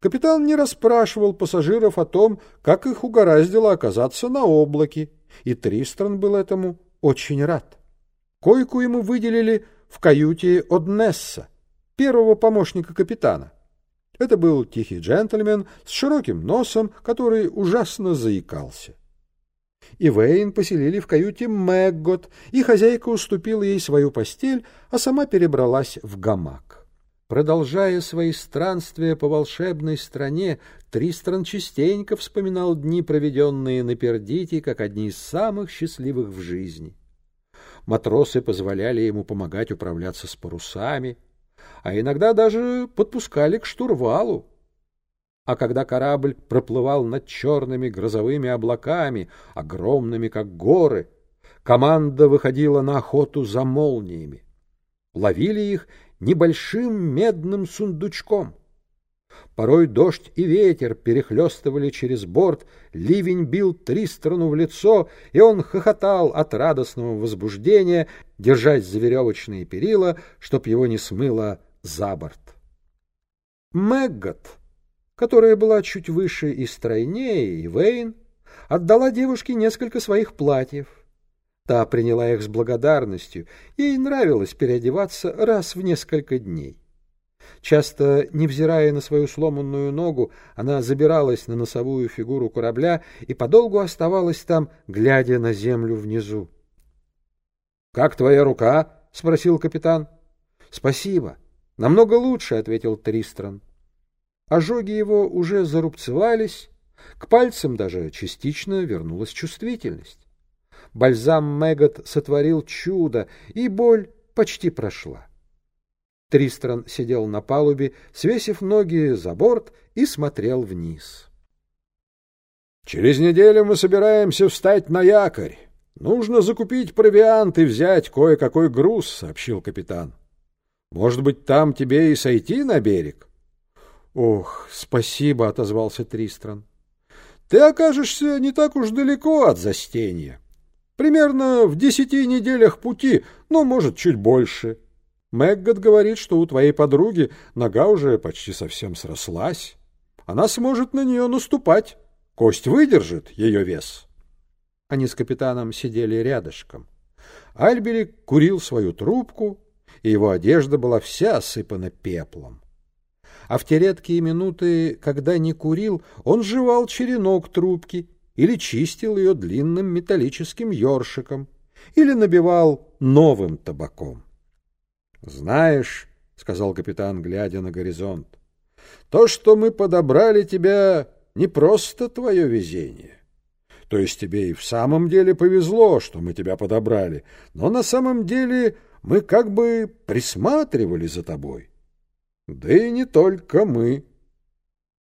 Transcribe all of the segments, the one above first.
Капитан не расспрашивал пассажиров о том, как их угораздило оказаться на облаке, и Тристран был этому очень рад. Койку ему выделили в каюте Однесса, первого помощника капитана. Это был тихий джентльмен с широким носом, который ужасно заикался. И Вейн поселили в каюте Мэггот, и хозяйка уступила ей свою постель, а сама перебралась в гамак. Продолжая свои странствия по волшебной стране, Тристран частенько вспоминал дни, проведенные на Пердите, как одни из самых счастливых в жизни. Матросы позволяли ему помогать управляться с парусами, а иногда даже подпускали к штурвалу. А когда корабль проплывал над черными грозовыми облаками, огромными как горы, команда выходила на охоту за молниями. Ловили их небольшим медным сундучком. Порой дождь и ветер перехлестывали через борт, ливень бил Тристрану в лицо, и он хохотал от радостного возбуждения, держась за веревочные перила, чтоб его не смыло за борт. Мэггот, которая была чуть выше и стройнее, и Вейн, отдала девушке несколько своих платьев. Та приняла их с благодарностью, ей нравилось переодеваться раз в несколько дней. Часто, невзирая на свою сломанную ногу, она забиралась на носовую фигуру корабля и подолгу оставалась там, глядя на землю внизу. — Как твоя рука? — спросил капитан. — Спасибо. Намного лучше, — ответил Тристран. Ожоги его уже зарубцевались, к пальцам даже частично вернулась чувствительность. Бальзам Мэгот сотворил чудо, и боль почти прошла. Тристран сидел на палубе, свесив ноги за борт и смотрел вниз. — Через неделю мы собираемся встать на якорь. Нужно закупить провиант и взять кое-какой груз, — сообщил капитан. — Может быть, там тебе и сойти на берег? — Ох, спасибо, — отозвался Тристран. — Ты окажешься не так уж далеко от застенья. Примерно в десяти неделях пути, но, может, чуть больше. — Мэггот говорит, что у твоей подруги нога уже почти совсем срослась. Она сможет на нее наступать. Кость выдержит ее вес. Они с капитаном сидели рядышком. Альберик курил свою трубку, и его одежда была вся осыпана пеплом. А в те редкие минуты, когда не курил, он жевал черенок трубки или чистил ее длинным металлическим ёршиком, или набивал новым табаком. Знаешь, — сказал капитан, глядя на горизонт, — то, что мы подобрали тебя, не просто твое везение. То есть тебе и в самом деле повезло, что мы тебя подобрали, но на самом деле мы как бы присматривали за тобой. Да и не только мы.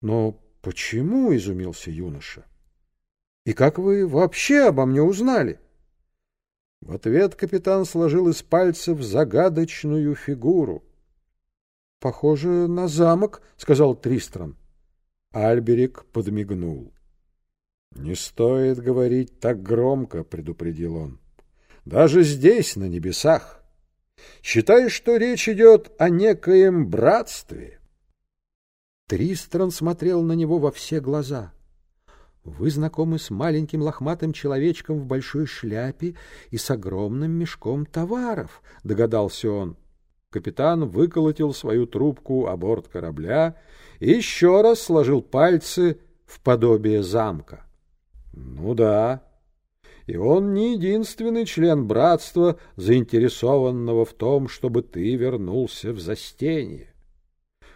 Но почему, — изумился юноша, — и как вы вообще обо мне узнали? — в ответ капитан сложил из пальцев загадочную фигуру. — Похоже на замок, — сказал Тристран. Альберик подмигнул. — Не стоит говорить так громко, — предупредил он. — Даже здесь, на небесах. Считай, что речь идет о некоем братстве. Тристран смотрел на него во все глаза. Вы знакомы с маленьким лохматым человечком в большой шляпе и с огромным мешком товаров, — догадался он. Капитан выколотил свою трубку о борт корабля и еще раз сложил пальцы в подобие замка. Ну да, и он не единственный член братства, заинтересованного в том, чтобы ты вернулся в застенье.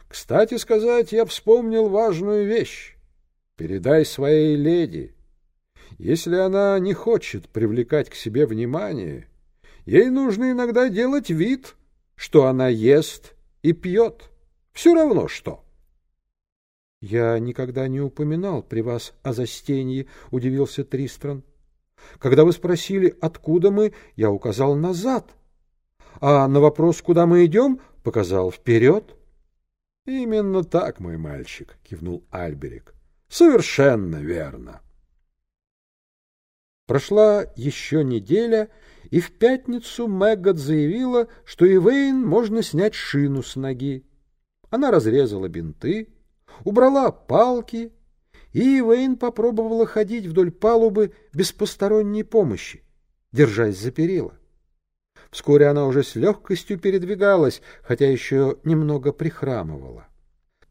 Кстати сказать, я вспомнил важную вещь. Передай своей леди. Если она не хочет привлекать к себе внимание, ей нужно иногда делать вид, что она ест и пьет. Все равно что. — Я никогда не упоминал при вас о застенье, — удивился Тристран. — Когда вы спросили, откуда мы, я указал назад. А на вопрос, куда мы идем, показал вперед. — Именно так, мой мальчик, — кивнул Альберик. Совершенно верно. Прошла еще неделя, и в пятницу Мэггот заявила, что Ивейн можно снять шину с ноги. Она разрезала бинты, убрала палки, и Вейн попробовала ходить вдоль палубы без посторонней помощи, держась за перила. Вскоре она уже с легкостью передвигалась, хотя еще немного прихрамывала.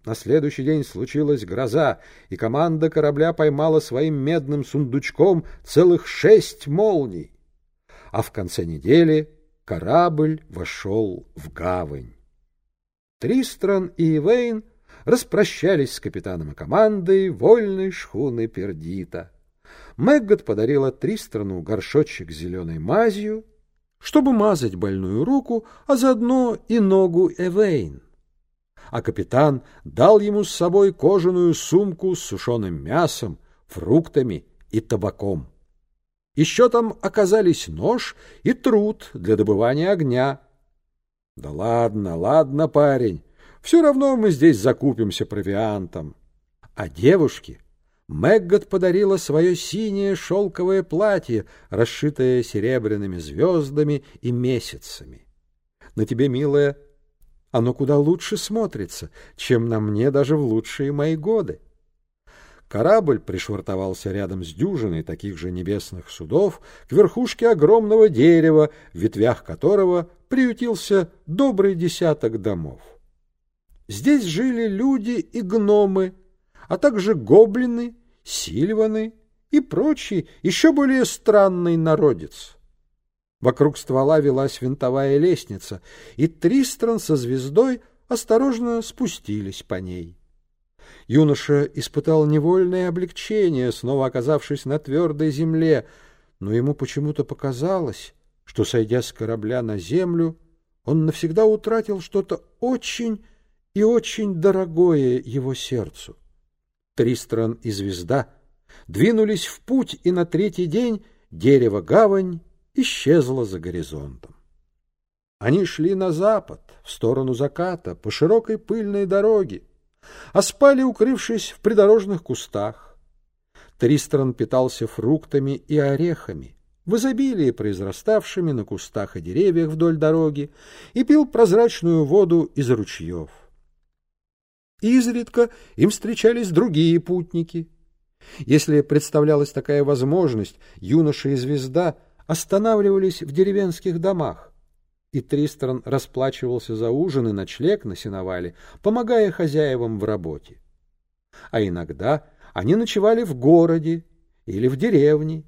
На следующий день случилась гроза, и команда корабля поймала своим медным сундучком целых шесть молний. А в конце недели корабль вошел в гавань. Тристран и Ивейн распрощались с капитаном и командой вольной шхуны Пердита. Мэггот подарила Тристрану горшочек с зеленой мазью, чтобы мазать больную руку, а заодно и ногу Эвейн. А капитан дал ему с собой кожаную сумку с сушеным мясом, фруктами и табаком. Еще там оказались нож и труд для добывания огня. Да ладно, ладно, парень, все равно мы здесь закупимся провиантом. А девушке Мэггот подарила свое синее шелковое платье, расшитое серебряными звездами и месяцами. На тебе, милая, оно куда лучше смотрится, чем на мне даже в лучшие мои годы. Корабль пришвартовался рядом с дюжиной таких же небесных судов к верхушке огромного дерева, в ветвях которого приютился добрый десяток домов. Здесь жили люди и гномы, а также гоблины, сильваны и прочий, еще более странный народец. Вокруг ствола велась винтовая лестница, и Тристран со звездой осторожно спустились по ней. Юноша испытал невольное облегчение, снова оказавшись на твердой земле, но ему почему-то показалось, что, сойдя с корабля на землю, он навсегда утратил что-то очень и очень дорогое его сердцу. Тристран и звезда двинулись в путь, и на третий день дерево-гавань исчезло за горизонтом. Они шли на запад, в сторону заката, по широкой пыльной дороге, а спали, укрывшись в придорожных кустах. Тристран питался фруктами и орехами, в изобилии произраставшими на кустах и деревьях вдоль дороги, и пил прозрачную воду из ручьев. Изредка им встречались другие путники. Если представлялась такая возможность, юноша и звезда останавливались в деревенских домах, и Тристран расплачивался за ужин и ночлег на сеновале, помогая хозяевам в работе. А иногда они ночевали в городе или в деревне,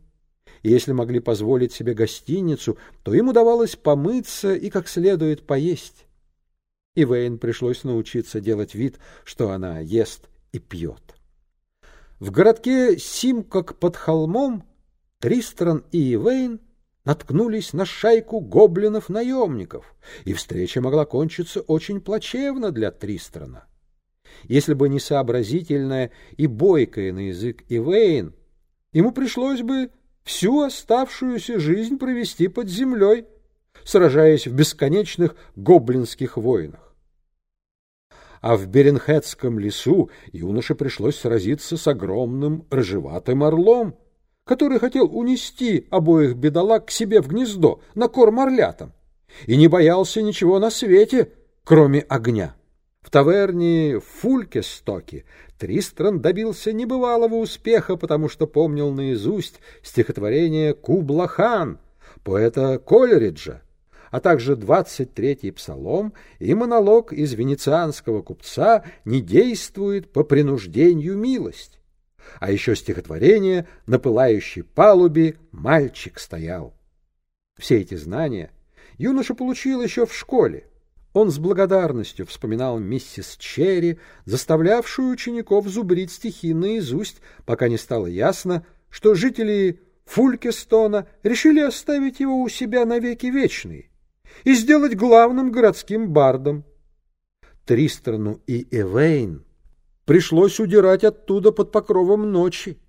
и если могли позволить себе гостиницу, то им удавалось помыться и как следует поесть и Вейн пришлось научиться делать вид, что она ест и пьет. В городке Симкок под холмом Тристран и Ивейн наткнулись на шайку гоблинов-наемников, и встреча могла кончиться очень плачевно для Тристрана. Если бы не сообразительная и бойкая на язык Ивейн, ему пришлось бы всю оставшуюся жизнь провести под землей, сражаясь в бесконечных гоблинских войнах а в Беренхедском лесу юноше пришлось сразиться с огромным рыжеватым орлом, который хотел унести обоих бедолаг к себе в гнездо на корм орлятам и не боялся ничего на свете, кроме огня. В таверне в Фулькестоке Тристран добился небывалого успеха, потому что помнил наизусть стихотворение Кублахан, поэта Колериджа, а также двадцать третий псалом и монолог из венецианского купца «Не действует по принуждению милость». А еще стихотворение «На пылающей палубе мальчик стоял». Все эти знания юноша получил еще в школе. Он с благодарностью вспоминал миссис Черри, заставлявшую учеников зубрить стихи наизусть, пока не стало ясно, что жители Фулькестона решили оставить его у себя навеки вечные и сделать главным городским бардом. Тристрану и Эвейн пришлось удирать оттуда под покровом ночи,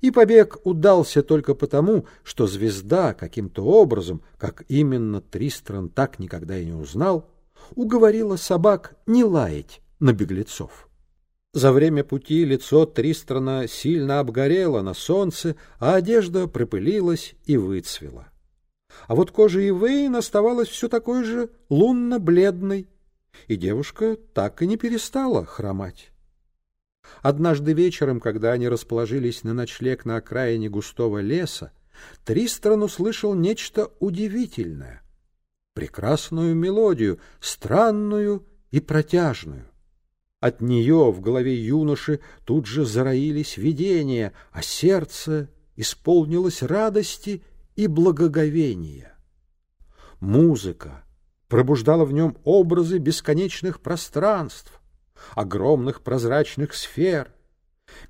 и побег удался только потому, что звезда каким-то образом, как именно Тристран так никогда и не узнал, уговорила собак не лаять на беглецов. За время пути лицо Тристрана сильно обгорело на солнце, а одежда пропылилась и выцвела а вот кожа Ивейн оставалась все такой же лунно-бледной, и девушка так и не перестала хромать. Однажды вечером, когда они расположились на ночлег на окраине густого леса, Тристран услышал нечто удивительное. Прекрасную мелодию, странную и протяжную. От нее в голове юноши тут же зароились видения, а сердце исполнилось радости и благоговения. Музыка пробуждала в нем образы бесконечных пространств, огромных прозрачных сфер,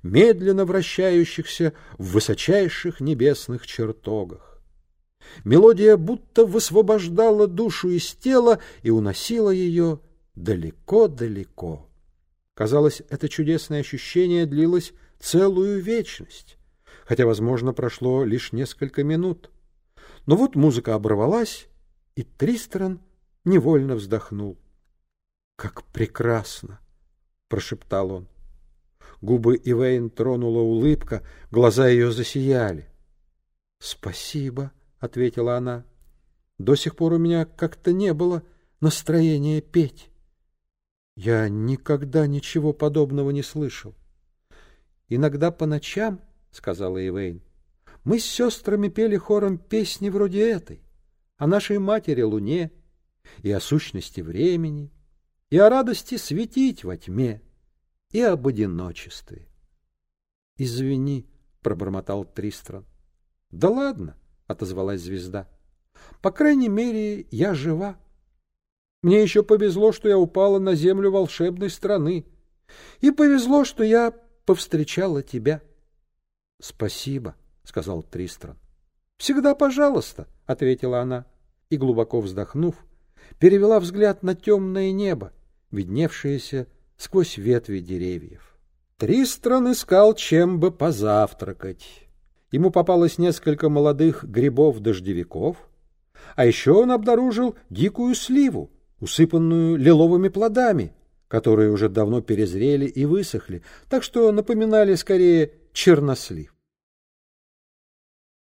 медленно вращающихся в высочайших небесных чертогах. Мелодия будто высвобождала душу из тела и уносила ее далеко-далеко. Казалось, это чудесное ощущение длилось целую вечность, хотя, возможно, прошло лишь несколько минут. Но вот музыка оборвалась, и Тристран невольно вздохнул. «Как прекрасно!» — прошептал он. Губы Ивейн тронула улыбка, глаза ее засияли. «Спасибо», — ответила она. «До сих пор у меня как-то не было настроения петь». Я никогда ничего подобного не слышал. Иногда по ночам, — сказала Ивейн, — мы с сестрами пели хором песни вроде этой, о нашей матери Луне и о сущности времени, и о радости светить во тьме, и об одиночестве. — Извини, — пробормотал Тристран. — Да ладно, — отозвалась звезда. — По крайней мере, я жива. Мне еще повезло, что я упала на землю волшебной страны. И повезло, что я повстречала тебя. — Спасибо, — сказал Тристран. — Всегда пожалуйста, — ответила она. И, глубоко вздохнув, перевела взгляд на темное небо, видневшееся сквозь ветви деревьев. Тристран искал, чем бы позавтракать. Ему попалось несколько молодых грибов-дождевиков, а еще он обнаружил дикую сливу, усыпанную лиловыми плодами, которые уже давно перезрели и высохли, так что напоминали скорее чернослив.